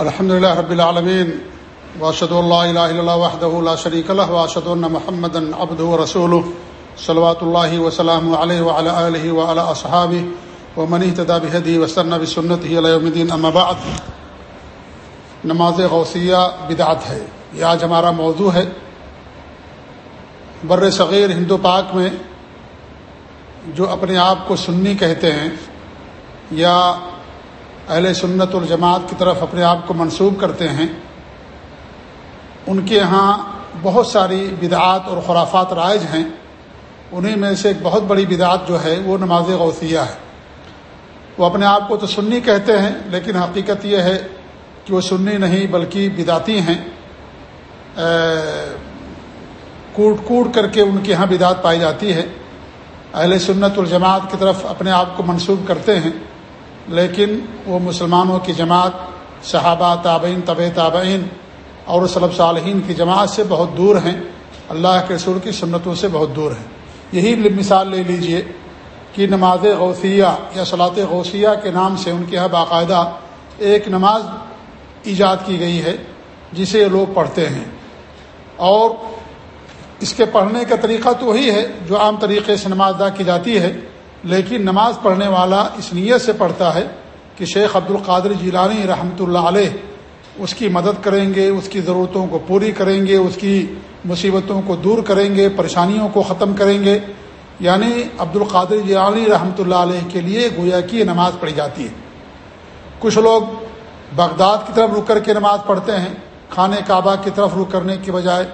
الحمد لله رب العالمين واشهد ان لا اله الا الله وحده لا شريك له واشهد ان محمدا عبده ورسوله صلوات الله وسلامه عليه وعلى اله وعلى اصحابه ومن اهتدى بهديه واستنى بسنته الى يوم الدين اما بعد۔ نماز غوثیہ بدعت ہے۔ یہ آج ہمارا موضوع ہے۔ بر صغیر ہندو پاک میں جو اپنے آپ کو سنی کہتے ہیں یا اہل سنت الجماعت کی طرف اپنے آپ کو منسوب کرتے ہیں۔ ان کے یہاں بہت ساری بدعات اور خرافات رائج ہیں۔ انہیں میں سے ایک بہت بڑی بدعات جو ہے وہ نماز غوثیہ ہے۔ وہ اپنے آپ کو تو سنی کہتے ہیں، لیکن حقیقت یہ ہے کہ وہ سنی نہیں بلکہ بدعتی ہیں۔ کوٹ کوٹ کر کے ان کے یہاں بدعت پائی جاتی ہے۔ اہل سنت الجماعت کی طرف اپنے آپ کو منسوب کرتے ہیں۔ لیکن وہ مسلمانوں کی جماعت، صحابہ، تابعین طب تابعین اور صلب صالحین کی جماعت سے بہت دور ہیں۔ اللہ کے رسول کی سنتوں سے بہت دور ہیں۔ یہی مثال لے لیجیے کہ نماز غوثیہ یا صلاط غوثیہ کے نام سے ان کے یہاں باقاعدہ ایک نماز ایجاد کی گئی ہے، جسے لوگ پڑھتے ہیں۔ اور اس کے پڑھنے کا طریقہ تو وہی ہے جو عام طریقے سے نماز ادا کی جاتی ہے۔ لیکن نماز پڑھنے والا اس نیت سے پڑھتا ہے کہ شیخ عبد القادر جیلانی رحمۃ اللہ علیہ اس کی مدد کریں گے، اس کی ضرورتوں کو پوری کریں گے، اس کی مصیبتوں کو دور کریں گے، پریشانیوں کو ختم کریں گے۔ یعنی عبد القادر جیلانی رحمۃ اللہ علیہ کے لیے گویا کی نماز پڑھی جاتی ہے۔ کچھ لوگ بغداد کی طرف رک کر کے نماز پڑھتے ہیں، خانہ کعبہ کی طرف رک کرنے کی بجائے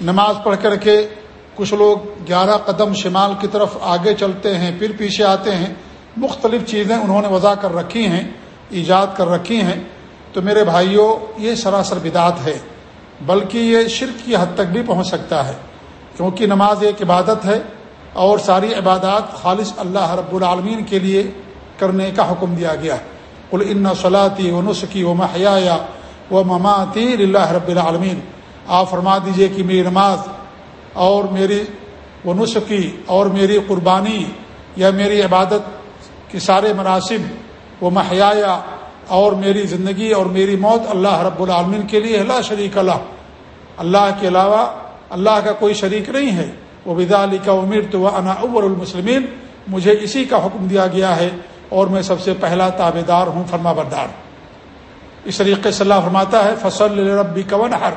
نماز پڑھ کر کے کچھ لوگ گیارہ قدم شمال کی طرف آگے چلتے ہیں، پھر پیچھے آتے ہیں۔ مختلف چیزیں انہوں نے وضع کر رکھی ہیں، ایجاد کر رکھی ہیں۔ تو میرے بھائیوں، یہ سراسر بدعت ہے، بلکہ یہ شرک کی حد تک بھی پہنچ سکتا ہے۔ کیونکہ نماز ایک عبادت ہے اور ساری عبادات خالص اللہ رب العالمین کے لیے کرنے کا حکم دیا گیا۔ کل ان صلاحی و نسخی و محیا و مماتی اللہ رب العالمین۔ آپ فرما دیجیے کہ میری نماز اور میری و نسخی اور میری قربانی یا میری عبادت کے سارے مناسب و محیا اور میری زندگی اور میری موت اللہ رب العالمین کے لیے اللہ شریک اللہ اللہ کے علاوہ اللہ کا کوئی شریک نہیں ہے۔ وہ ودا علی کا امیر تو انا اول المسلمین۔ مجھے اسی کا حکم دیا گیا ہے اور میں سب سے پہلا تابے دار ہوں، فرما بردار۔ اس طریقے سے اللہ فرماتا ہے، فصل ربی کون ہر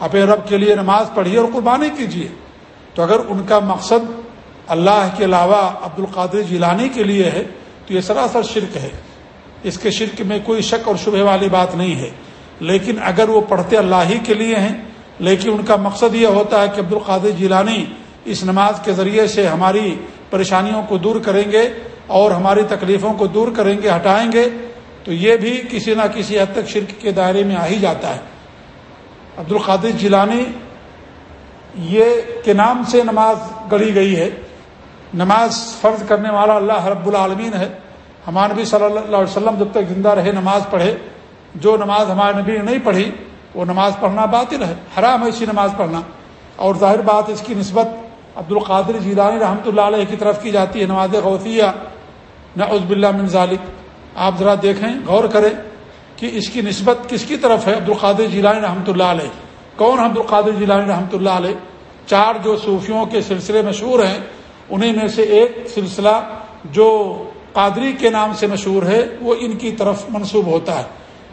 اپنے رب کے لیے نماز پڑھیے اور قربانی کیجیے۔ تو اگر ان کا مقصد اللہ کے علاوہ عبد القادر جیلانی کے لیے ہے، تو یہ سراسر شرک ہے۔ اس کے شرک میں کوئی شک اور شبہ والی بات نہیں ہے۔ لیکن اگر وہ پڑھتے اللہ ہی کے لیے ہیں، لیکن ان کا مقصد یہ ہوتا ہے کہ عبد القادر جیلانی اس نماز کے ذریعے سے ہماری پریشانیوں کو دور کریں گے اور ہماری تکلیفوں کو دور کریں گے، ہٹائیں گے، تو یہ بھی کسی نہ کسی حد تک شرک کے دائرے میں آ ہی جاتا ہے۔ عبد القادر جیلانی، یہ کے نام سے نماز گڑھی گئی ہے، نماز فرض کرنے والا اللہ رب العالمین ہے۔ ہمارے نبی صلی اللہ علیہ وسلم جب تک زندہ رہے، نماز پڑھے، جو نماز ہمارے نبی نے نہیں پڑھی، وہ نماز پڑھنا باطل ہے۔ حرام ہے اسی نماز پڑھنا۔ اور ظاہر بات اس کی نسبت عبد القادر جیلانی رحمۃ اللہ علیہ کی طرف کی جاتی ہے، نماز غوثیہ۔ نہ عزب اللہ من ذالک۔ آپ ذرا دیکھیں، غور کریں۔ کہ اس کی نسبت کس کی طرف ہے؟ عبد القادر جیلانی رحمۃ اللہ علیہ۔ کون عبد القادر جیلانی رحمۃ اللہ علیہ؟ چار جو صوفیوں کے سلسلے مشہور ہیں انہیں میں سے ایک سلسلہ جو قادری کے نام سے مشہور ہے، وہ ان کی طرف منسوب ہوتا ہے۔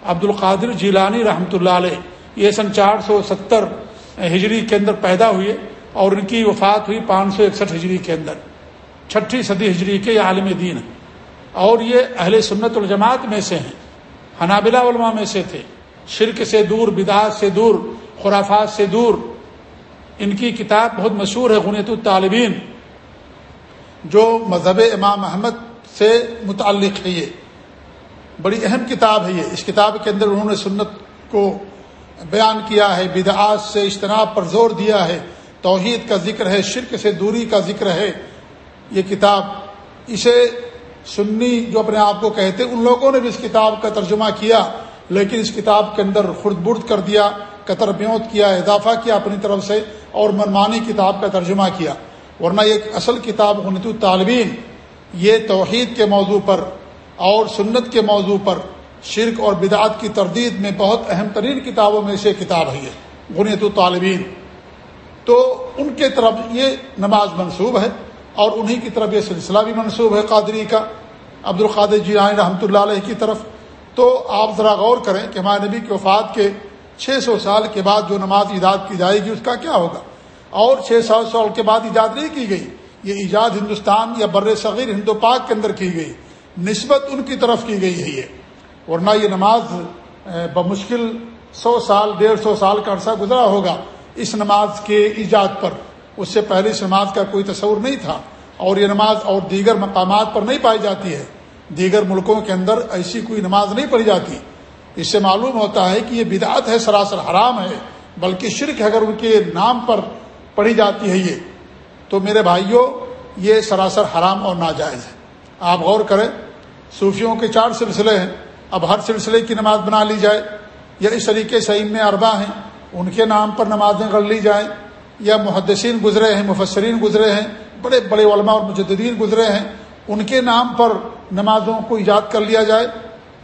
عبد القادر جیلانی رحمۃ اللہ علیہ۔ یہ سن چار سو ستر ہجری کے اندر پیدا ہوئے اور ان کی وفات ہوئی پانچ سو اکسٹھ ہجری کے اندر۔ چھٹی صدی ہجری کے عالم دین اور یہ اہل سنت الجماعت میں سے ہیں۔ حنابلہ علماء میں سے تھے۔ شرک سے دور، بدعات سے دور، خرافات سے دور۔ ان کی کتاب بہت مشہور ہے غنیت الطالبین، جو مذہب امام احمد سے متعلق ہے یہ۔ بڑی اہم کتاب ہے یہ۔ اس کتاب کے اندر انہوں نے سنت کو بیان کیا ہے، بدعات سے اجتناب پر زور دیا ہے۔ توحید کا ذکر ہے، شرک سے دوری کا ذکر ہے۔ یہ کتاب اسے سنی جو اپنے آپ کو کہتے، ان لوگوں نے بھی اس کتاب کا ترجمہ کیا، لیکن اس کتاب کے اندر خرد برد کر دیا، قطر بیوت کیا، اضافہ کیا اپنی طرف سے، اور منمانی کتاب کا ترجمہ کیا۔ ورنہ ایک اصل کتاب الطالبین یہ توحید کے موضوع پر اور سنت کے موضوع پر شرک اور بدعت کی تردید میں بہت اہم ترین کتابوں میں سے کتاب ہے یہ غنیت الطالبین تو ان کے طرف یہ نماز منصوب ہے۔ اور انہی کی طرف یہ سلسلہ بھی منصوب ہے قادری کا عبد القادر جی رحمۃ اللہ علیہ کی طرف۔ تو آپ ذرا غور کریں کہ ہمارے نبی کے وفات کے چھ سو سال کے بعد جو نماز ایجاد کی جائے گی، اس کا کیا ہوگا؟ اور چھ سو سال کے بعد ایجاد نہیں کی گئی، یہ ایجاد ہندوستان یا بر صغیر ہندو پاک کے اندر کی گئی۔ نسبت ان کی طرف کی گئی ہے یہ۔ ورنہ یہ نماز بمشکل سو سال، ڈیڑھ سو سال کا عرصہ گزرا ہوگا اس نماز کے ایجاد پر۔ اس سے پہلے اس نماز کا کوئی تصور نہیں تھا اور یہ نماز اور دیگر مقامات پر نہیں پائی جاتی ہے۔ دیگر ملکوں کے اندر ایسی کوئی نماز نہیں پڑھی جاتی۔ اس سے معلوم ہوتا ہے کہ یہ بدعت ہے، سراسر حرام ہے، بلکہ شرک اگر ان کے نام پر پڑھی جاتی ہے یہ۔ تو میرے بھائیوں یہ سراسر حرام اور ناجائز ہے۔ آپ غور کریں، صوفیوں کے چار سلسلے ہیں۔ اب ہر سلسلے کی نماز بنا لی جائے یا اس طریقے سے ام اربا ہیں، ان کے نام پر نمازیں گڑھ لی جائیں۔ یا محدثین گزرے ہیں، مفسرین گزرے ہیں، بڑے بڑے علماء اور مجددین گزرے ہیں، ان کے نام پر نمازوں کو ایجاد کر لیا جائے۔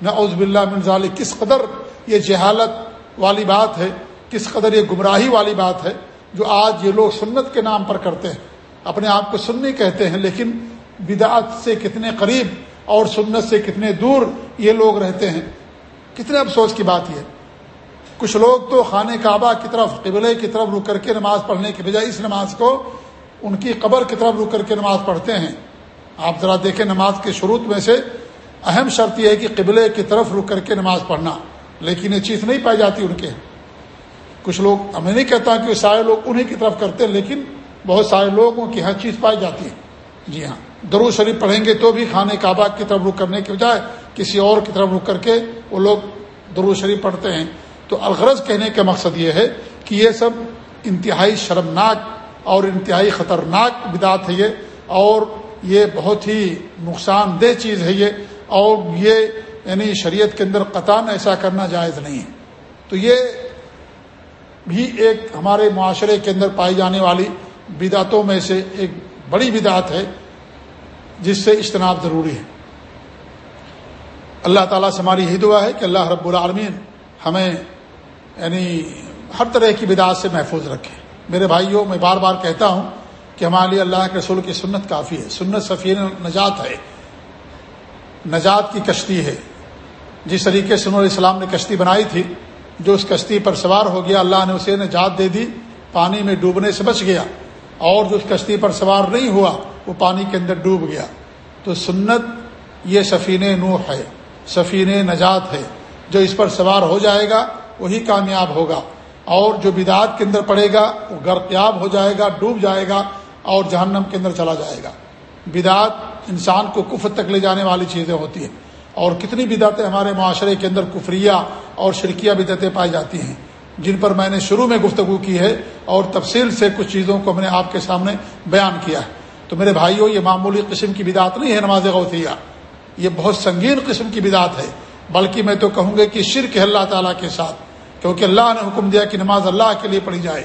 نہ عزب باللہ منظال کس قدر یہ جہالت والی بات ہے، کس قدر یہ گمراہی والی بات ہے جو آج یہ لوگ سنت کے نام پر کرتے ہیں۔ اپنے آپ کو سننی کہتے ہیں، لیکن بدعت سے کتنے قریب اور سنت سے کتنے دور یہ لوگ رہتے ہیں۔ کتنے افسوس کی بات یہ کچھ لوگ تو خانہ کعبہ کی طرف، قبلے کی طرف رک کر کے نماز پڑھنے کے بجائے اس نماز کو ان کی قبر کی طرف رک کر کے نماز پڑھتے ہیں۔ آپ ذرا دیکھیں نماز کے شروع میں سے اہم شرط یہ ہے کہ قبلے کی طرف رک کر کے نماز پڑھنا، لیکن یہ چیز نہیں پائی جاتی ان کے۔ کچھ لوگ، میں نہیں کہتا کہ سارے لوگ انہیں کی طرف کرتے ہیں، لیکن بہت سارے لوگوں کی ہر چیز پائی جاتی ہے۔ جی ہاں درو شریف پڑھیں گے تو بھی خانہ کعبہ کی طرف رک کرنے کے بجائے کسی اور کی طرف رک کر کے وہ لوگ درو شریف پڑھتے ہیں۔ تو الغرض کہنے کا مقصد یہ ہے کہ یہ سب انتہائی شرمناک اور انتہائی خطرناک بدعت ہے یہ، اور یہ بہت ہی نقصان دہ چیز ہے یہ، اور یہ یعنی شریعت کے اندر قطان ایسا کرنا جائز نہیں ہے۔ تو یہ بھی ایک ہمارے معاشرے کے اندر پائی جانے والی بدعتوں میں سے ایک بڑی بدعت ہے، جس سے اجتناب ضروری ہے۔ اللہ تعالیٰ سے ہماری یہی دعا ہے کہ اللہ رب العالمین ہمیں یعنی ہر طرح کی بدعت سے محفوظ رکھے میرے بھائیوں، میں بار بار کہتا ہوں کہ ہمارے لیے اللہ کے رسول کی سنت کافی ہے۔ سنت سفیر نجات ہے۔ نجات کی کشتی ہے۔ جس طریقے سے انہوں اسلام نے کشتی بنائی تھی، جو اس کشتی پر سوار ہو گیا، اللہ نے اسے نجات دے دی۔ پانی میں ڈوبنے سے بچ گیا۔ اور جو اس کشتی پر سوار نہیں ہوا، وہ پانی کے اندر ڈوب گیا۔ تو سنت یہ سفین نوح ہے۔ سفین نجات ہے۔ جو اس پر سوار ہو جائے گا وہی کامیاب ہوگا۔ اور جو بدعات کے اندر پڑے گا، وہ غرقیاب ہو جائے گا، ڈوب جائے گا اور جہنم کے اندر چلا جائے گا۔ بدعت انسان کو کفر تک لے جانے والی چیزیں ہوتی ہیں۔ اور کتنی بدعتیں ہمارے معاشرے کے اندر کفریہ اور شرکیہ بدعتیں پائی جاتی ہیں، جن پر میں نے شروع میں گفتگو کی ہے اور تفصیل سے کچھ چیزوں کو میں نے آپ کے سامنے بیان کیا ہے۔ تو میرے بھائیوں یہ معمولی قسم کی بدعت نہیں ہے نماز غوثیہ۔ یہ بہت سنگین قسم کی بدعت ہے۔ بلکہ میں تو کہوں گا کہ شرک ہے اللہ تعالیٰ کے ساتھ۔ کیونکہ اللہ نے حکم دیا کہ نماز اللہ کے لیے پڑھی جائے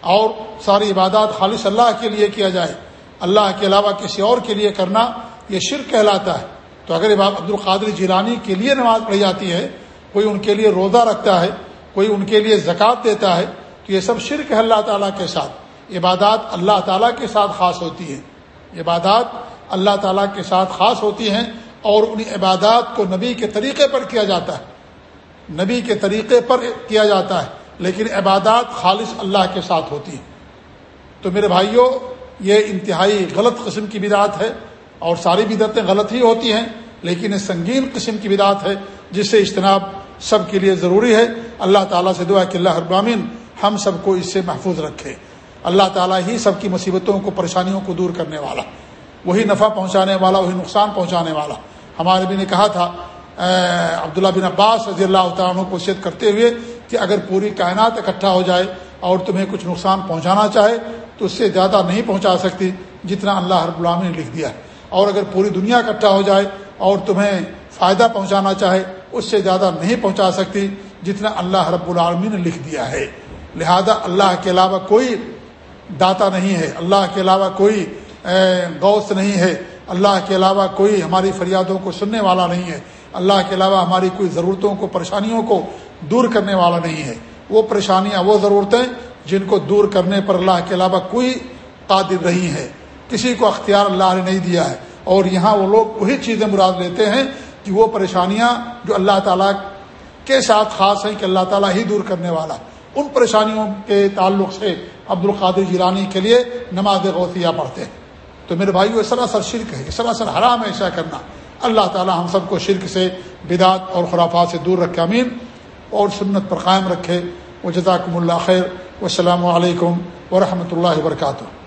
اور ساری عبادات خالص اللہ کے لیے کیا جائے۔ اللہ کے علاوہ کسی اور کے لیے کرنا یہ شرک کہلاتا ہے۔ تو اگر امام عبد القادر جیلانی کے لیے نماز پڑھی جاتی ہے، کوئی ان کے لیے روزہ رکھتا ہے، کوئی ان کے لیے زکوٰۃ دیتا ہے، تو یہ سب شرک ہے اللہ تعالیٰ کے ساتھ۔ عبادات اللہ تعالیٰ کے ساتھ خاص ہوتی ہے عبادات اللہ تعالیٰ کے ساتھ خاص ہوتی ہیں اور ان عبادات کو نبی کے طریقے پر کیا جاتا ہے۔ نبی کے طریقے پر کیا جاتا ہے، لیکن عبادات خالص اللہ کے ساتھ ہوتی ہیں۔ تو میرے بھائیوں یہ انتہائی غلط قسم کی بدعت ہے اور ساری بدعتیں غلط ہی ہوتی ہیں، لیکن یہ سنگین قسم کی بدعت ہے جس سے اجتناب سب کے لیے ضروری ہے۔ اللہ تعالیٰ سے دعا کہ اللہ ابامین ہم سب کو اس سے محفوظ رکھے۔ اللہ تعالیٰ ہی سب کی مصیبتوں کو، پریشانیوں کو دور کرنے والا، وہی نفع پہنچانے والا، وہی نقصان پہنچانے والا۔ ہمارے بھی نے کہا تھا عبداللہ بن عباس رضی اللہ تعالیٰ کو شیت کرتے ہوئے کہ اگر پوری کائنات اکٹھا ہو جائے اور تمہیں کچھ نقصان پہنچانا چاہے تو اس سے زیادہ نہیں پہنچا سکتی جتنا اللہ رب العالمین نے لکھ دیا ہے۔ اور اگر پوری دنیا اکٹھا ہو جائے اور تمہیں فائدہ پہنچانا چاہے اس سے زیادہ نہیں پہنچا سکتی جتنا اللہ رب العالمین نے لکھ دیا ہے۔ لہذا اللہ کے علاوہ کوئی داتا نہیں ہے۔ اللہ کے علاوہ کوئی غوث نہیں ہے۔ اللہ کے علاوہ کوئی ہماری فریادوں کو سننے والا نہیں ہے۔ اللہ کے علاوہ ہماری کوئی ضرورتوں کو، پریشانیوں کو دور کرنے والا نہیں ہے۔ وہ پریشانیاں، وہ ضرورتیں جن کو دور کرنے پر اللہ کے علاوہ کوئی قادر نہیں ہے۔ کسی کو اختیار اللہ نے نہیں دیا ہے۔ اور یہاں وہ لوگ وہی چیزیں مراد لیتے ہیں کہ وہ پریشانیاں جو اللہ تعالیٰ کے ساتھ خاص ہیں کہ اللہ تعالیٰ ہی دور کرنے والا۔ ان پریشانیوں کے تعلق سے عبد القادر جیلانی کے لیے نماز غوثیہ پڑھتے ہیں۔ تو میرے بھائی وہ سراسر شرک ہے سراسر حرام ہے، ایسا کرنا۔ اللہ تعالیٰ ہم سب کو شرک سے، بدعت اور خرافات سے دور رکھے امین اور سنت پر قائم رکھے۔ و جزاکم اللہ خیر۔ والسلام علیکم ورحمۃ اللہ وبرکاتہ۔